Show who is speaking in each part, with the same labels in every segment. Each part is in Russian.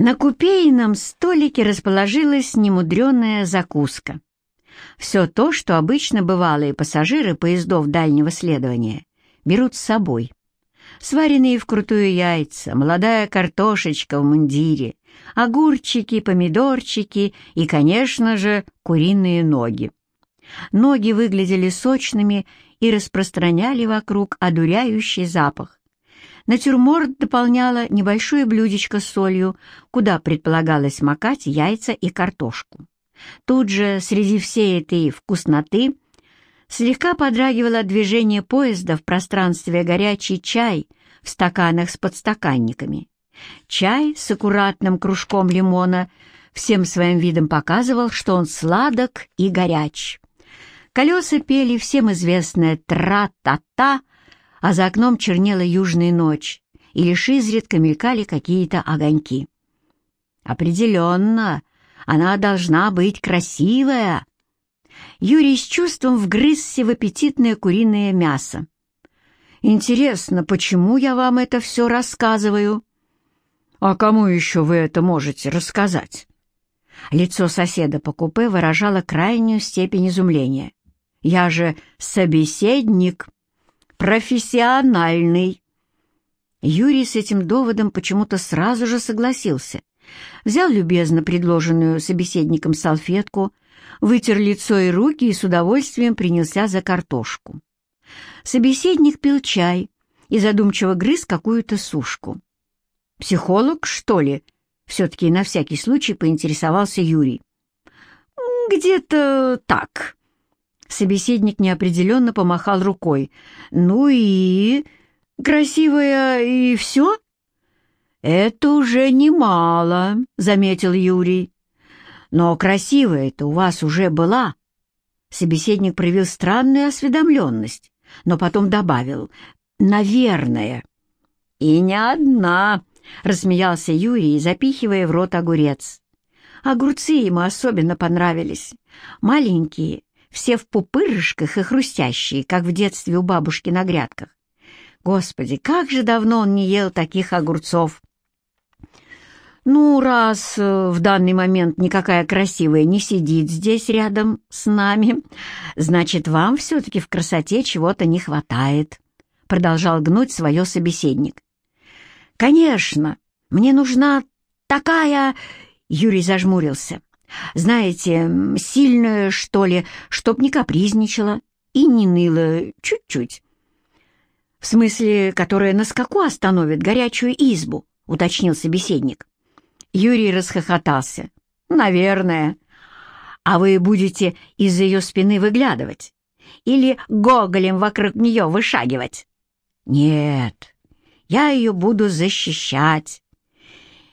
Speaker 1: На купейном столике расположилась немудреная закуска. Все то, что обычно бывалые пассажиры поездов дальнего следования берут с собой. Сваренные вкрутую яйца, молодая картошечка в мундире, огурчики, помидорчики и, конечно же, куриные ноги. Ноги выглядели сочными и распространяли вокруг одуряющий запах. Натюрморт дополняла небольшое блюдечко с солью, куда предполагалось макать яйца и картошку. Тут же, среди всей этой вкусноты, слегка подрагивало движение поезда в пространстве горячий чай в стаканах с подстаканниками. Чай с аккуратным кружком лимона всем своим видом показывал, что он сладок и горяч. Колеса пели всем известное «тра-та-та», а за окном чернела южная ночь, и лишь изредка мелькали какие-то огоньки. «Определенно, она должна быть красивая!» Юрий с чувством вгрызся в аппетитное куриное мясо. «Интересно, почему я вам это все рассказываю?» «А кому еще вы это можете рассказать?» Лицо соседа по купе выражало крайнюю степень изумления. «Я же собеседник, профессиональный». Юрий с этим доводом почему-то сразу же согласился. Взял любезно предложенную собеседником салфетку, вытер лицо и руки и с удовольствием принялся за картошку. Собеседник пил чай и задумчиво грыз какую-то сушку. «Психолог, что ли?» — все-таки на всякий случай поинтересовался Юрий. «Где-то так». Собеседник неопределенно помахал рукой. «Ну и... красивая и все?» «Это уже немало», — заметил Юрий. «Но красивая-то у вас уже была». Собеседник проявил странную осведомленность, но потом добавил «наверное». «И не одна», — рассмеялся Юрий, запихивая в рот огурец. Огурцы ему особенно понравились. Маленькие, все в пупырышках и хрустящие, как в детстве у бабушки на грядках. Господи, как же давно он не ел таких огурцов! «Ну, раз э, в данный момент никакая красивая не сидит здесь рядом с нами, значит, вам все-таки в красоте чего-то не хватает», — продолжал гнуть свое собеседник. «Конечно, мне нужна такая...» Юрий зажмурился. «Знаете, сильная, что ли, чтоб не капризничала и не ныла чуть-чуть». «В смысле, которая на скаку остановит горячую избу», — уточнил собеседник. Юрий расхохотался. «Наверное. А вы будете из-за ее спины выглядывать? Или гоголем вокруг нее вышагивать?» «Нет, я ее буду защищать.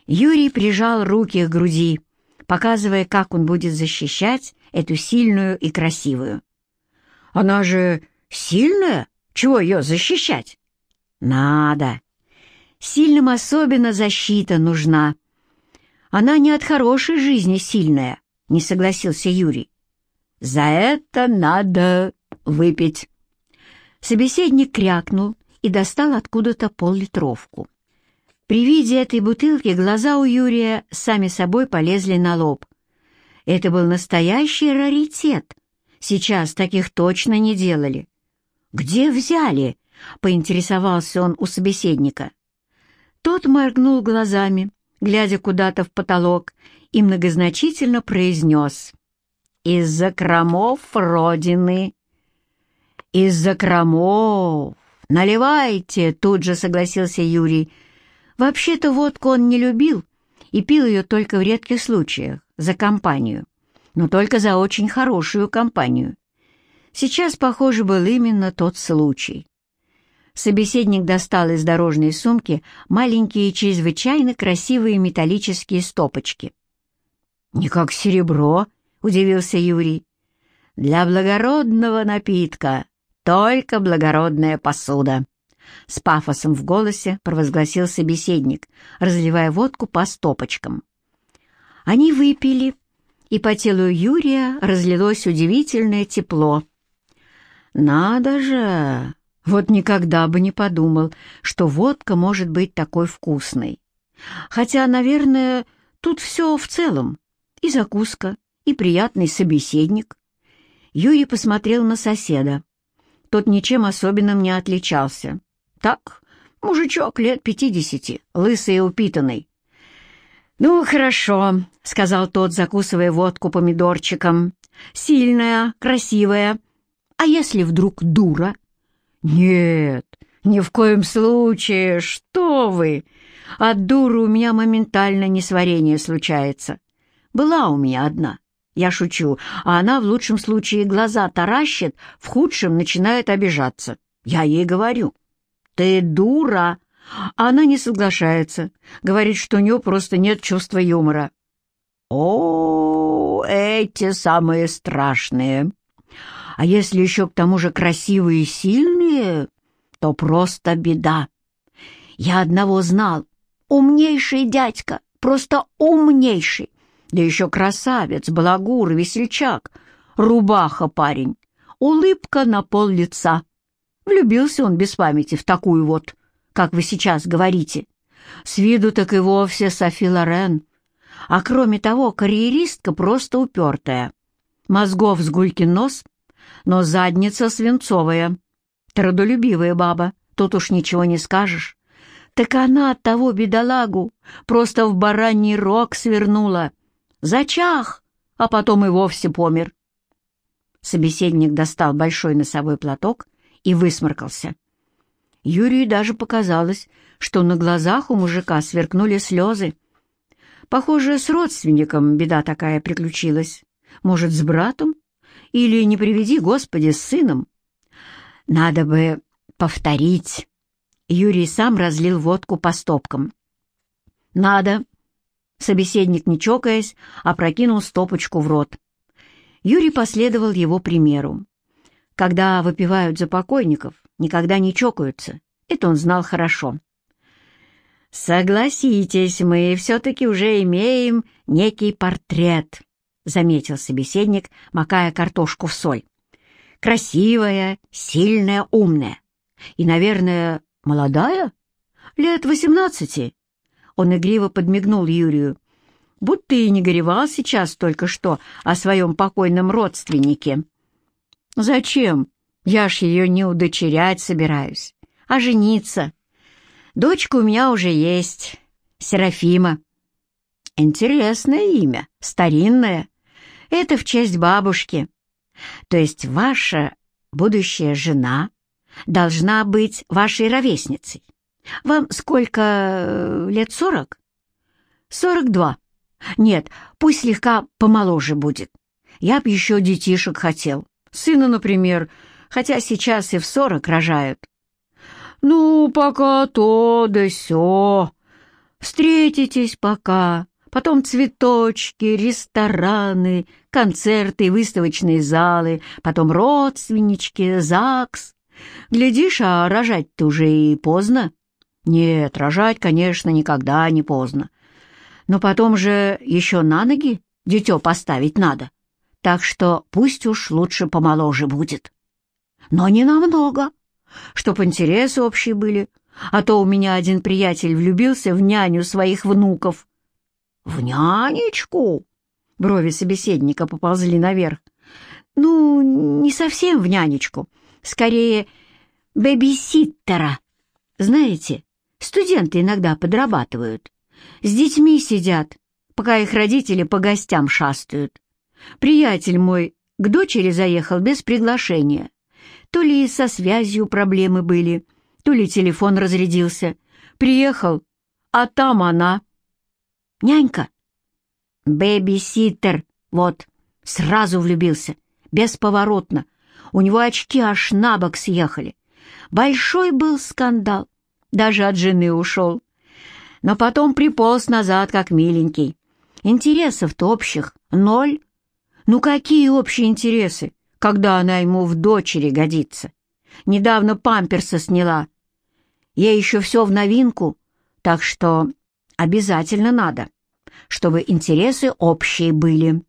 Speaker 1: Юрий прижал руки к груди, показывая, как он будет защищать эту сильную и красивую. «Она же сильная? Чего ее защищать?» «Надо. Сильным особенно защита нужна. Она не от хорошей жизни сильная», — не согласился Юрий. «За это надо выпить». Собеседник крякнул и достал откуда-то поллитровку. При виде этой бутылки глаза у Юрия сами собой полезли на лоб. Это был настоящий раритет. Сейчас таких точно не делали. «Где взяли?» — поинтересовался он у собеседника. Тот моргнул глазами, глядя куда-то в потолок, и многозначительно произнес «Из-за кромов Родины». «Из-за кромов! Наливайте!» — тут же согласился Юрий, — Вообще-то водку он не любил и пил ее только в редких случаях, за компанию, но только за очень хорошую компанию. Сейчас, похоже, был именно тот случай. Собеседник достал из дорожной сумки маленькие, чрезвычайно красивые металлические стопочки. «Не как серебро», — удивился Юрий. «Для благородного напитка только благородная посуда». С пафосом в голосе провозгласил собеседник, разливая водку по стопочкам. Они выпили, и по телу Юрия разлилось удивительное тепло. «Надо же! Вот никогда бы не подумал, что водка может быть такой вкусной. Хотя, наверное, Тут все в целом. И закуска, и приятный собеседник. Юрий посмотрел на соседа. Тот ничем особенным не отличался. Так, мужичок лет пятидесяти, лысый и упитанный. «Ну, хорошо», — сказал тот, закусывая водку помидорчиком. «Сильная, красивая. А если вдруг дура?» «Нет, ни в коем случае. Что вы? От дуры у меня моментально несварение случается. Была у меня одна. Я шучу, а она в лучшем случае глаза таращит, в худшем начинает обижаться. Я ей говорю, «Ты дура!» Она не соглашается, говорит, что у нее просто нет чувства юмора. О, эти самые страшные. А если еще к тому же красивые и сильные, то просто беда. Я одного знал. Умнейший дядька, просто умнейший. Да еще красавец, балагур, весельчак. Рубаха парень. Улыбка на пол лица. Влюбился он без памяти в такую вот, как вы сейчас говорите. С виду так и вовсе Софи Лорен. А кроме того, карьеристка просто упертая. Мозгов с гулькин нос, но задница свинцовая. Трудолюбивая баба, тут уж ничего не скажешь. Так она от того бедолагу просто в бараний рог свернула. Зачах, а потом и вовсе помер. Собеседник достал большой носовой платок и высморкался. Юрию даже показалось, что на глазах у мужика сверкнули слезы. Похоже, с родственником беда такая приключилась. Может, с братом? Или, не приведи, Господи, с сыном? Надо бы повторить. Юрий сам разлил водку по стопкам. «Надо!» Собеседник, не чокаясь, опрокинул стопочку в рот. Юрий последовал его примеру. Когда выпивают за покойников, никогда не чокаются. Это он знал хорошо. «Согласитесь, мы все-таки уже имеем некий портрет», — заметил собеседник, макая картошку в соль. «Красивая, сильная, умная. И, наверное, молодая? Лет восемнадцати?» Он игриво подмигнул Юрию. «Будто и не горевал сейчас только что о своем покойном родственнике». «Зачем? Я ж ее не удочерять собираюсь, а жениться. Дочка у меня уже есть, Серафима. Интересное имя, старинное. Это в честь бабушки. То есть ваша будущая жена должна быть вашей ровесницей. Вам сколько э, лет, сорок? Сорок два. Нет, пусть слегка помоложе будет. Я б еще детишек хотел. Сына, например, хотя сейчас и в сорок рожают. Ну, пока то да сё. Встретитесь пока, потом цветочки, рестораны, концерты, выставочные залы, потом родственнички, ЗАГС. Глядишь, а рожать-то уже и поздно. Нет, рожать, конечно, никогда не поздно. Но потом же еще на ноги дитё поставить надо. Так что пусть уж лучше помоложе будет но не намного, чтоб интересы общие были, а то у меня один приятель влюбился в няню своих внуков». «В нянечку?» Брови собеседника поползли наверх. «Ну, не совсем в нянечку, скорее бэбиситтера. Знаете, студенты иногда подрабатывают. С детьми сидят, пока их родители по гостям шастают. Приятель мой к дочери заехал без приглашения. То ли со связью проблемы были, то ли телефон разрядился. Приехал, а там она. Нянька. Бэби-ситтер, вот, сразу влюбился, бесповоротно. У него очки аж на бок съехали. Большой был скандал, даже от жены ушел. Но потом приполз назад, как миленький. Интересов-то общих ноль. Ну какие общие интересы? когда она ему в дочери годится. Недавно памперсы сняла. Ей еще все в новинку, так что обязательно надо, чтобы интересы общие были.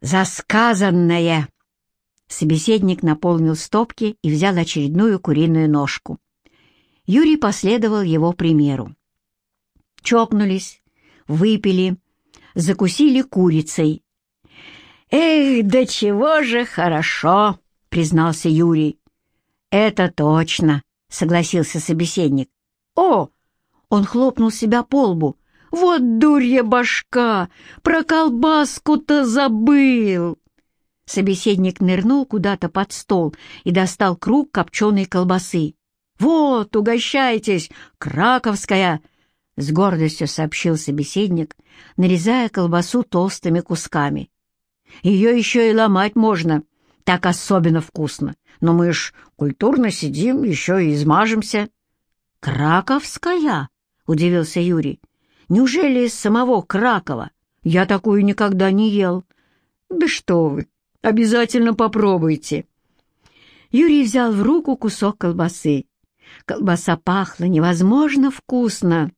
Speaker 1: «Засказанное!» Собеседник наполнил стопки и взял очередную куриную ножку. Юрий последовал его примеру. Чокнулись, выпили, закусили курицей. «Эх, да чего же хорошо!» — признался Юрий. «Это точно!» — согласился собеседник. «О!» — он хлопнул себя по лбу. «Вот дурья башка! Про колбаску-то забыл!» Собеседник нырнул куда-то под стол и достал круг копченой колбасы. «Вот, угощайтесь! Краковская!» — с гордостью сообщил собеседник, нарезая колбасу толстыми кусками. «Ее еще и ломать можно, так особенно вкусно. Но мы ж культурно сидим, еще и измажемся». «Краковская?» — удивился Юрий. «Неужели из самого Кракова? Я такую никогда не ел». «Да что вы! Обязательно попробуйте!» Юрий взял в руку кусок колбасы. Колбаса пахла невозможно вкусно.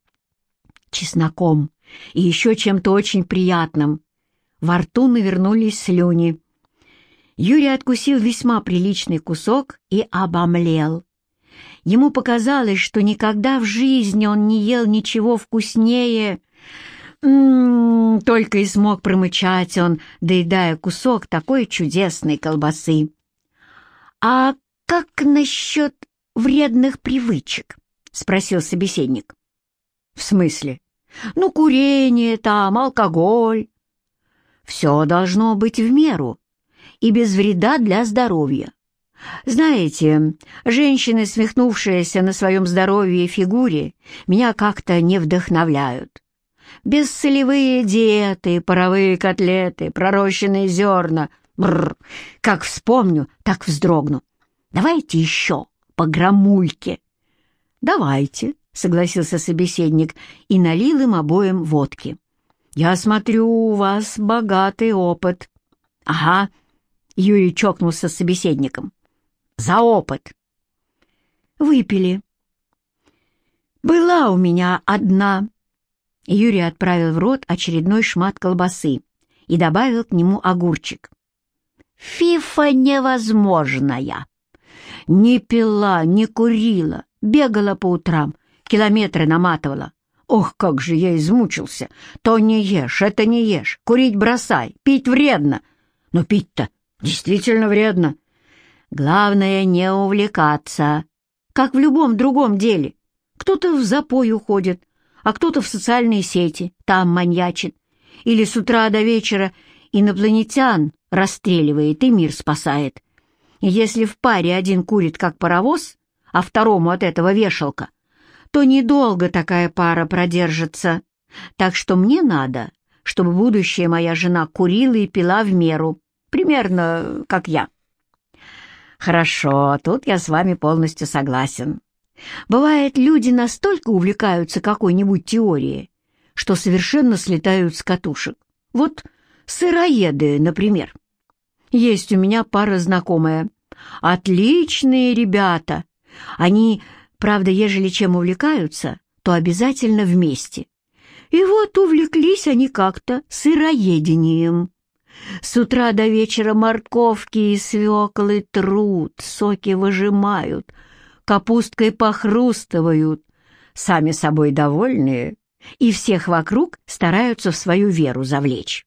Speaker 1: Чесноком и еще чем-то очень приятным. Во рту навернулись слюни. Юрий откусил весьма приличный кусок и обомлел. Ему показалось, что никогда в жизни он не ел ничего вкуснее. «М -м -м, только и смог промычать он, доедая кусок такой чудесной колбасы. «А как насчет вредных привычек?» — спросил собеседник. «В смысле? Ну, курение там, алкоголь». «Все должно быть в меру и без вреда для здоровья. Знаете, женщины, смехнувшиеся на своем здоровье и фигуре, меня как-то не вдохновляют. Бессолевые диеты, паровые котлеты, пророщенные зерна. Бррр, как вспомню, так вздрогну. Давайте еще по грамульке. Давайте, согласился собеседник и налил им обоим водки. Я смотрю, у вас богатый опыт. Ага, Юрий чокнулся с собеседником. За опыт. Выпили. Была у меня одна. Юрий отправил в рот очередной шмат колбасы и добавил к нему огурчик. Фифа невозможная. Не пила, не курила, бегала по утрам, километры наматывала. Ох, как же я измучился! То не ешь, это не ешь, курить бросай, пить вредно. Но пить-то действительно вредно. Главное не увлекаться, как в любом другом деле. Кто-то в запой уходит, а кто-то в социальные сети, там маньячит. Или с утра до вечера инопланетян расстреливает и мир спасает. И если в паре один курит как паровоз, а второму от этого вешалка, то недолго такая пара продержится. Так что мне надо, чтобы будущая моя жена курила и пила в меру, примерно как я. Хорошо, тут я с вами полностью согласен. Бывает, люди настолько увлекаются какой-нибудь теорией, что совершенно слетают с катушек. Вот сыроеды, например. Есть у меня пара знакомая. Отличные ребята. Они, правда, ежели чем увлекаются, то обязательно вместе. И вот увлеклись они как-то сыроедением. С утра до вечера морковки и свеклы трут, соки выжимают, капусткой похрустывают, сами собой довольные, и всех вокруг стараются в свою веру завлечь.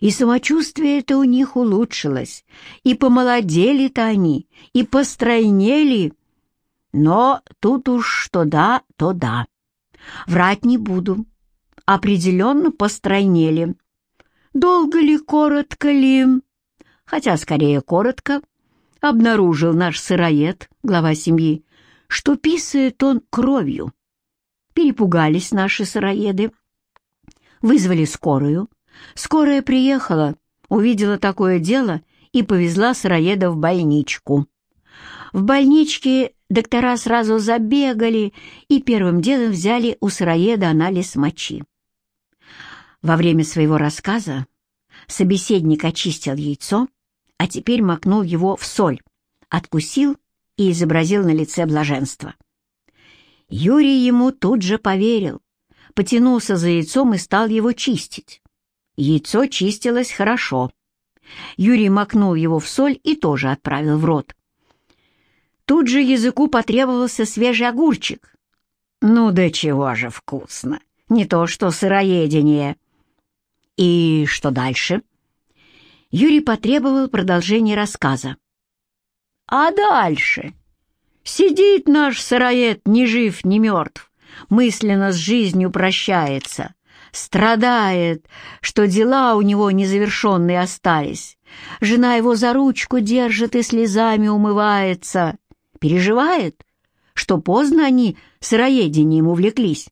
Speaker 1: И самочувствие это у них улучшилось, и помолодели-то они, и постройнели. Но тут уж что да, то да. Врать не буду. Определенно постройнели. Долго ли, коротко ли? Хотя, скорее, коротко. Обнаружил наш сыроед, глава семьи, что писает он кровью. Перепугались наши сыроеды. Вызвали скорую. Скорая приехала, увидела такое дело и повезла сыроеда в больничку. В больничке доктора сразу забегали и первым делом взяли у сыроеда анализ мочи. Во время своего рассказа собеседник очистил яйцо, а теперь макнул его в соль, откусил и изобразил на лице блаженство. Юрий ему тут же поверил, потянулся за яйцом и стал его чистить. Яйцо чистилось хорошо. Юрий макнул его в соль и тоже отправил в рот. Тут же языку потребовался свежий огурчик. Ну да чего же вкусно! Не то что сыроедение. И что дальше? Юрий потребовал продолжения рассказа. А дальше? Сидит наш сыроед, ни жив, ни мертв, мысленно с жизнью прощается, страдает, что дела у него незавершенные остались. Жена его за ручку держит и слезами умывается. Переживает, что поздно они сыроедением увлеклись.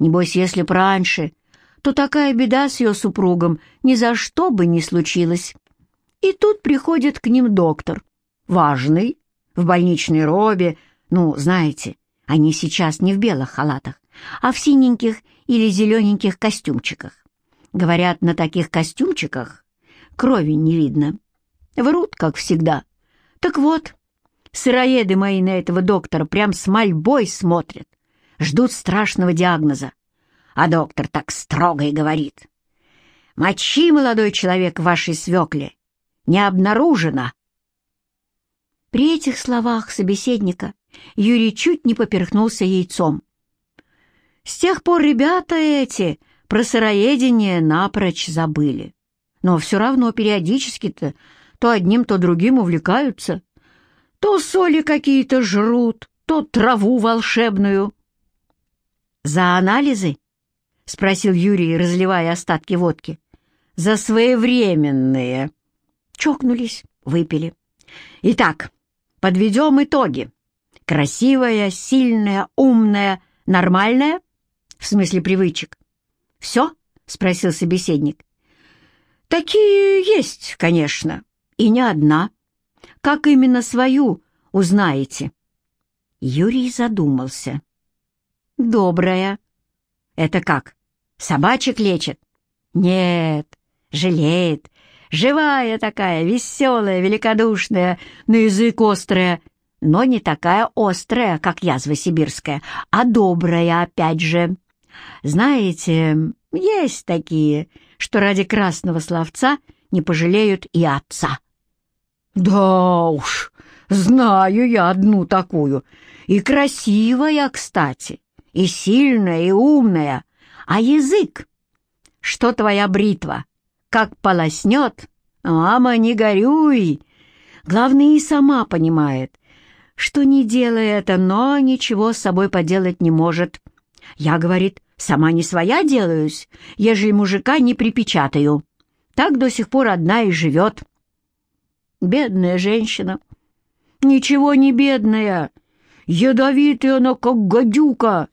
Speaker 1: Небось, если б раньше, то такая беда с ее супругом ни за что бы не случилась. И тут приходит к ним доктор, важный, в больничной робе, ну, знаете, они сейчас не в белых халатах, а в синеньких или зелененьких костюмчиках. Говорят, на таких костюмчиках крови не видно. Врут, как всегда. Так вот, сыроеды мои на этого доктора прям с мольбой смотрят, ждут страшного диагноза. А доктор так строго и говорит. «Мочи, молодой человек, в вашей свекле! Не обнаружено!» При этих словах собеседника Юрий чуть не поперхнулся яйцом. С тех пор ребята эти про сыроедение напрочь забыли. Но все равно периодически-то то одним, то другим увлекаются. То соли какие-то жрут, то траву волшебную. «За анализы?» — спросил Юрий, разливая остатки водки. «За своевременные». Чокнулись, выпили. «Итак, подведем итоги. Красивая, сильная, умная, нормальная? В смысле привычек. Все? Спросил собеседник. Такие есть, конечно, и не одна. Как именно свою узнаете? Юрий задумался. Добрая. Это как? Собачек лечит? Нет, жалеет. Живая такая, веселая, великодушная, на язык острая, но не такая острая, как язва сибирская, а добрая опять же. Знаете, есть такие, что ради красного словца не пожалеют и отца. Да уж, знаю я одну такую. И красивая, кстати, и сильная, и умная. А язык? Что твоя бритва? Как полоснет? Мама, не горюй. Главное, и сама понимает, что не делая это, но ничего с собой поделать не может. Я, говорит, сама не своя делаюсь, ежели мужика не припечатаю. Так до сих пор одна и живет. Бедная женщина. Ничего не бедная. Ядовитая она, как гадюка.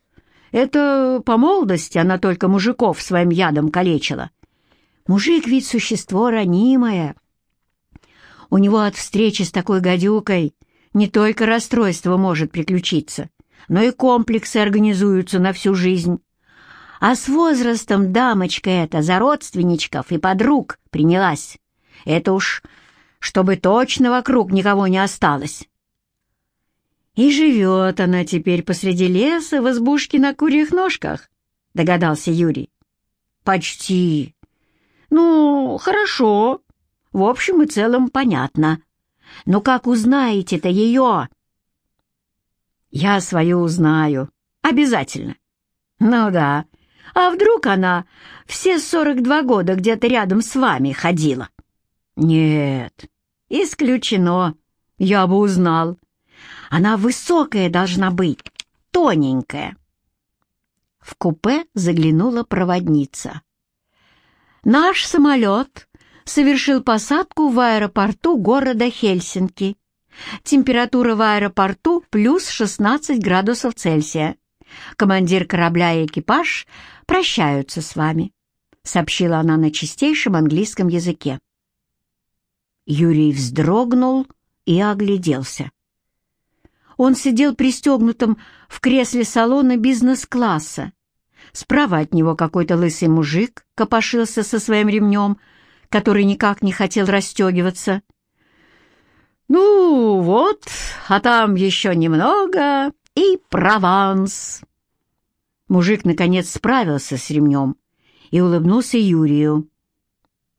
Speaker 1: Это по молодости она только мужиков своим ядом калечила. Мужик ведь существо ранимое. У него от встречи с такой гадюкой не только расстройство может приключиться, но и комплексы организуются на всю жизнь. А с возрастом дамочка эта за родственничков и подруг принялась. Это уж чтобы точно вокруг никого не осталось. И живет она теперь посреди леса в избушке на курьих ножках, догадался Юрий. Почти. Ну, хорошо. В общем и целом понятно. Но как узнаете-то ее?» «Я свою узнаю. Обязательно». «Ну да. А вдруг она все сорок два года где-то рядом с вами ходила?» «Нет, исключено. Я бы узнал. Она высокая должна быть, тоненькая». В купе заглянула проводница. «Наш самолет совершил посадку в аэропорту города Хельсинки. Температура в аэропорту плюс 16 градусов Цельсия. Командир корабля и экипаж прощаются с вами», — сообщила она на чистейшем английском языке. Юрий вздрогнул и огляделся. Он сидел пристегнутым в кресле салона бизнес-класса. Справа от него какой-то лысый мужик копошился со своим ремнем — который никак не хотел расстегиваться. «Ну вот, а там еще немного и Прованс». Мужик, наконец, справился с ремнем и улыбнулся Юрию.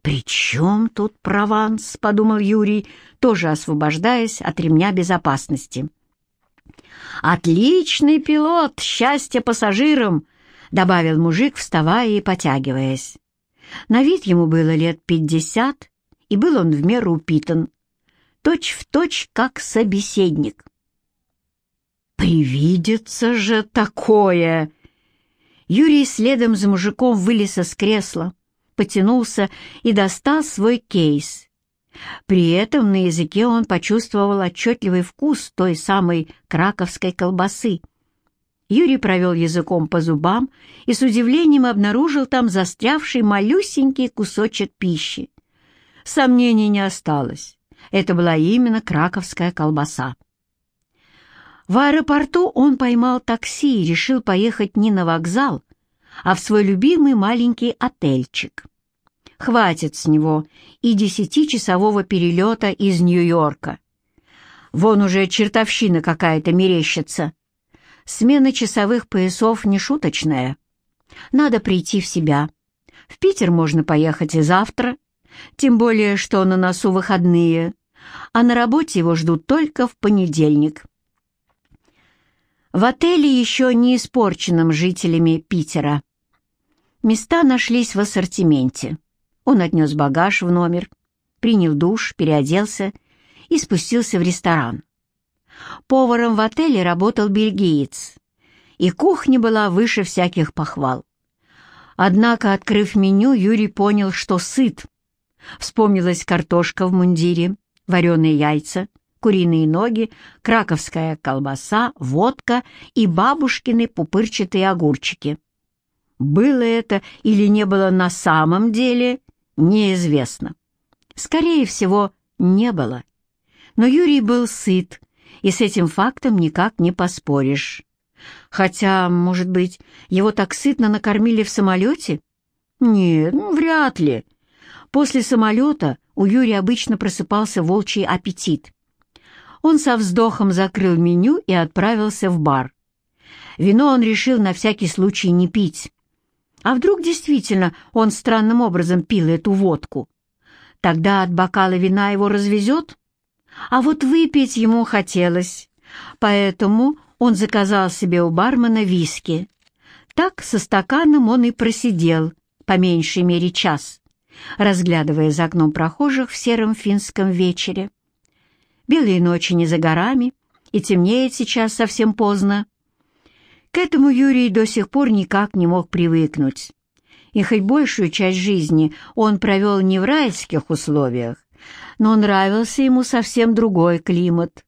Speaker 1: «При чем тут Прованс?» — подумал Юрий, тоже освобождаясь от ремня безопасности. «Отличный пилот! Счастье пассажирам!» — добавил мужик, вставая и потягиваясь. На вид ему было лет пятьдесят, и был он в меру упитан, точь в точь, как собеседник. «Привидится же такое!» Юрий следом за мужиком вылез из кресла, потянулся и достал свой кейс. При этом на языке он почувствовал отчетливый вкус той самой краковской колбасы. Юрий провел языком по зубам и с удивлением обнаружил там застрявший малюсенький кусочек пищи. Сомнений не осталось. Это была именно краковская колбаса. В аэропорту он поймал такси и решил поехать не на вокзал, а в свой любимый маленький отельчик. Хватит с него и десятичасового перелета из Нью-Йорка. Вон уже чертовщина какая-то мерещится. Смена часовых поясов нешуточная. Надо прийти в себя. В Питер можно поехать и завтра, тем более, что на носу выходные, а на работе его ждут только в понедельник. В отеле еще не испорченном жителями Питера. Места нашлись в ассортименте. Он отнес багаж в номер, принял душ, переоделся и спустился в ресторан. Поваром в отеле работал бельгиец, и кухня была выше всяких похвал. Однако, открыв меню, Юрий понял, что сыт. Вспомнилась картошка в мундире, вареные яйца, куриные ноги, краковская колбаса, водка и бабушкины пупырчатые огурчики. Было это или не было на самом деле, неизвестно. Скорее всего, не было. Но Юрий был сыт, и с этим фактом никак не поспоришь. Хотя, может быть, его так сытно накормили в самолете? Нет, ну, вряд ли. После самолета у Юрия обычно просыпался волчий аппетит. Он со вздохом закрыл меню и отправился в бар. Вино он решил на всякий случай не пить. А вдруг действительно он странным образом пил эту водку? Тогда от бокала вина его развезет? А вот выпить ему хотелось, поэтому он заказал себе у бармена виски. Так со стаканом он и просидел, по меньшей мере час разглядывая за окном прохожих в сером финском вечере. Белые ночи не за горами, и темнеет сейчас совсем поздно. К этому Юрий до сих пор никак не мог привыкнуть. И хоть большую часть жизни он провел не в райских условиях, но нравился ему совсем другой климат.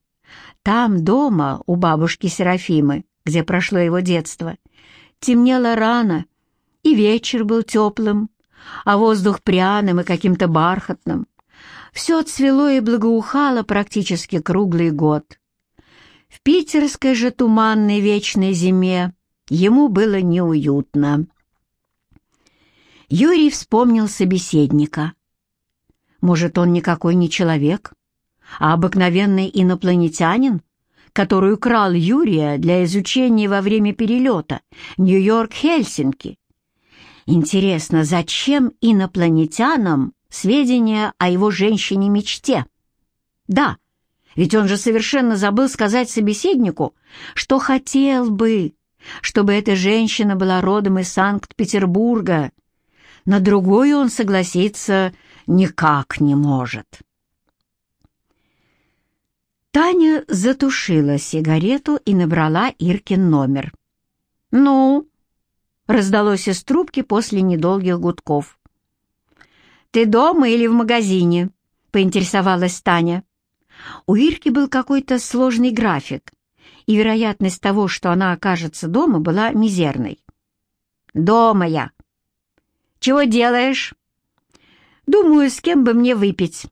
Speaker 1: Там, дома, у бабушки Серафимы, где прошло его детство, темнело рано, и вечер был теплым, а воздух пряным и каким-то бархатным. Все цвело и благоухало практически круглый год. В питерской же туманной вечной зиме ему было неуютно. Юрий вспомнил собеседника. Может, он никакой не человек, а обыкновенный инопланетянин, который украл Юрия для изучения во время перелета Нью-Йорк-Хельсинки Интересно, зачем инопланетянам сведения о его женщине-мечте? Да, ведь он же совершенно забыл сказать собеседнику, что хотел бы, чтобы эта женщина была родом из Санкт-Петербурга. На другую он согласиться никак не может. Таня затушила сигарету и набрала Иркин номер. «Ну, раздалось из трубки после недолгих гудков. «Ты дома или в магазине?» — поинтересовалась Таня. У Ирки был какой-то сложный график, и вероятность того, что она окажется дома, была мизерной. «Дома я». «Чего делаешь?» «Думаю, с кем бы мне выпить.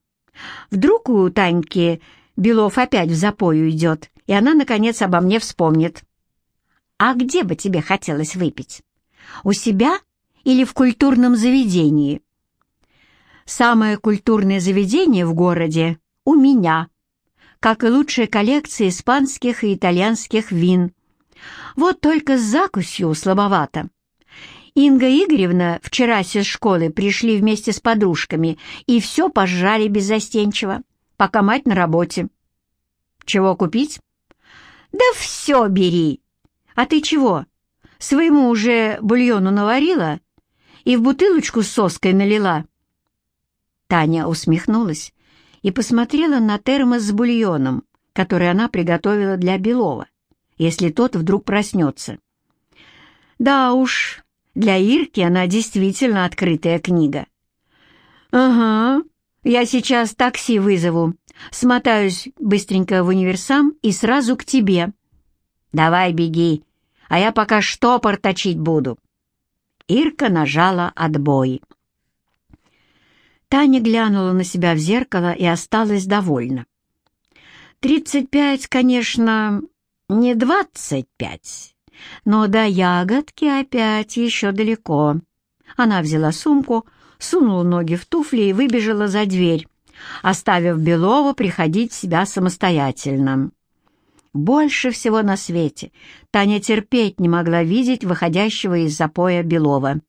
Speaker 1: Вдруг у Таньки Белов опять в запою идет, и она, наконец, обо мне вспомнит». «А где бы тебе хотелось выпить?» У себя или в культурном заведении? Самое культурное заведение в городе у меня, как и лучшая коллекция испанских и итальянских вин. Вот только с закусью слабовато. Инга Игоревна вчера из школы пришли вместе с подружками и все пожрали беззастенчиво, пока мать на работе. Чего купить? Да все бери. А ты чего? Своему уже бульону наварила? и в бутылочку с соской налила». Таня усмехнулась и посмотрела на термос с бульоном, который она приготовила для Белова, если тот вдруг проснется. Да уж, для Ирки она действительно открытая книга. «Ага, я сейчас такси вызову, смотаюсь быстренько в универсам и сразу к тебе». «Давай беги, а я пока штопор точить буду». Ирка нажала «Отбой». Таня глянула на себя в зеркало и осталась довольна. «Тридцать пять, конечно, не двадцать пять, но до ягодки опять еще далеко». Она взяла сумку, сунула ноги в туфли и выбежала за дверь, оставив Белова приходить в себя самостоятельно. Больше всего на свете Таня терпеть не могла видеть выходящего из запоя Белова.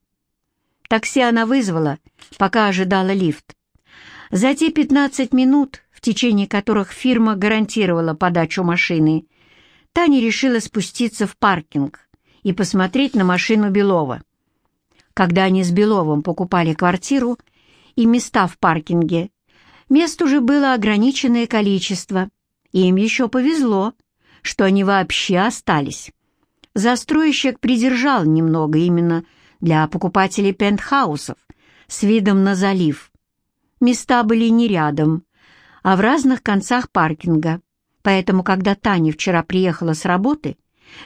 Speaker 1: Такси она вызвала, пока ожидала лифт. За те 15 минут, в течение которых фирма гарантировала подачу машины, Таня решила спуститься в паркинг и посмотреть на машину Белова. Когда они с Беловым покупали квартиру и места в паркинге, мест уже было ограниченное количество, и им еще повезло, что они вообще остались. Застройщик придержал немного именно для покупателей пентхаусов с видом на залив. Места были не рядом, а в разных концах паркинга, поэтому, когда Таня вчера приехала с работы,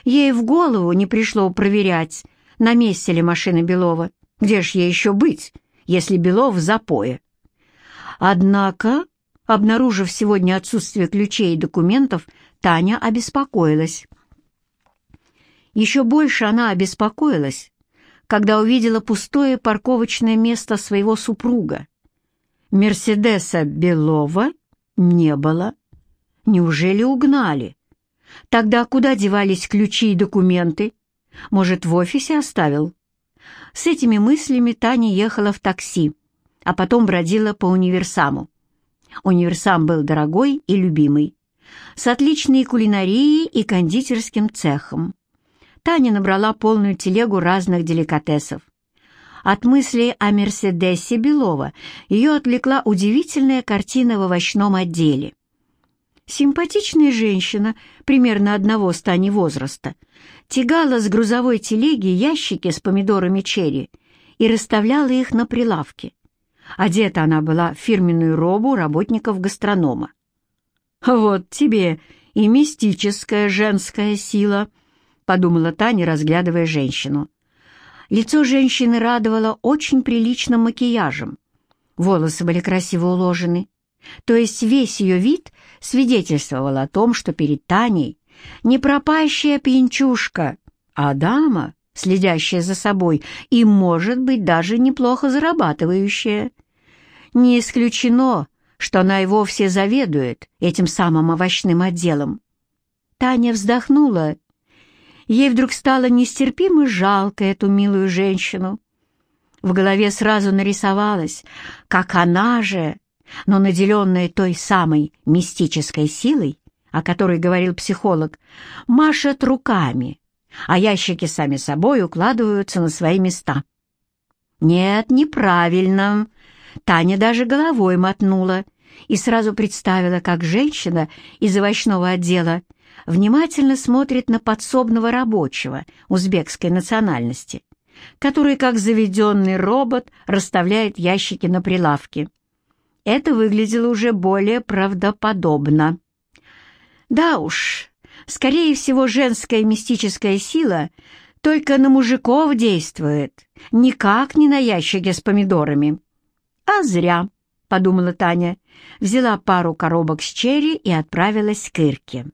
Speaker 1: ей в голову не пришло проверять, на месте ли машина Белова. Где ж ей еще быть, если Белов в запое? Однако, обнаружив сегодня отсутствие ключей и документов, Таня обеспокоилась. Еще больше она обеспокоилась, когда увидела пустое парковочное место своего супруга. Мерседеса Белова не было. Неужели угнали? Тогда куда девались ключи и документы? Может, в офисе оставил? С этими мыслями Таня ехала в такси, а потом бродила по универсаму. Универсам был дорогой и любимый, с отличной кулинарией и кондитерским цехом. Таня набрала полную телегу разных деликатесов. От мысли о Мерседесе Белова ее отвлекла удивительная картина в овощном отделе. Симпатичная женщина, примерно одного с Таней возраста, тягала с грузовой телеги ящики с помидорами черри и расставляла их на прилавке. Одета она была в фирменную робу работников гастронома. «Вот тебе и мистическая женская сила», — подумала Таня, разглядывая женщину. Лицо женщины радовало очень приличным макияжем. Волосы были красиво уложены. То есть весь ее вид свидетельствовал о том, что перед Таней не пропащая пьянчушка, а дама, следящая за собой и, может быть, даже неплохо зарабатывающая. Не исключено, что она и вовсе заведует этим самым овощным отделом. Таня вздохнула Ей вдруг стало нестерпимо жалко эту милую женщину. В голове сразу нарисовалось, как она же, но наделенная той самой мистической силой, о которой говорил психолог, машет руками, а ящики сами собой укладываются на свои места. Нет, неправильно. Таня даже головой мотнула и сразу представила, как женщина из овощного отдела внимательно смотрит на подсобного рабочего узбекской национальности, который, как заведенный робот, расставляет ящики на прилавке. Это выглядело уже более правдоподобно. Да уж, скорее всего, женская мистическая сила только на мужиков действует, никак не на ящики с помидорами. А зря, — подумала Таня, взяла пару коробок с черри и отправилась к Ирке.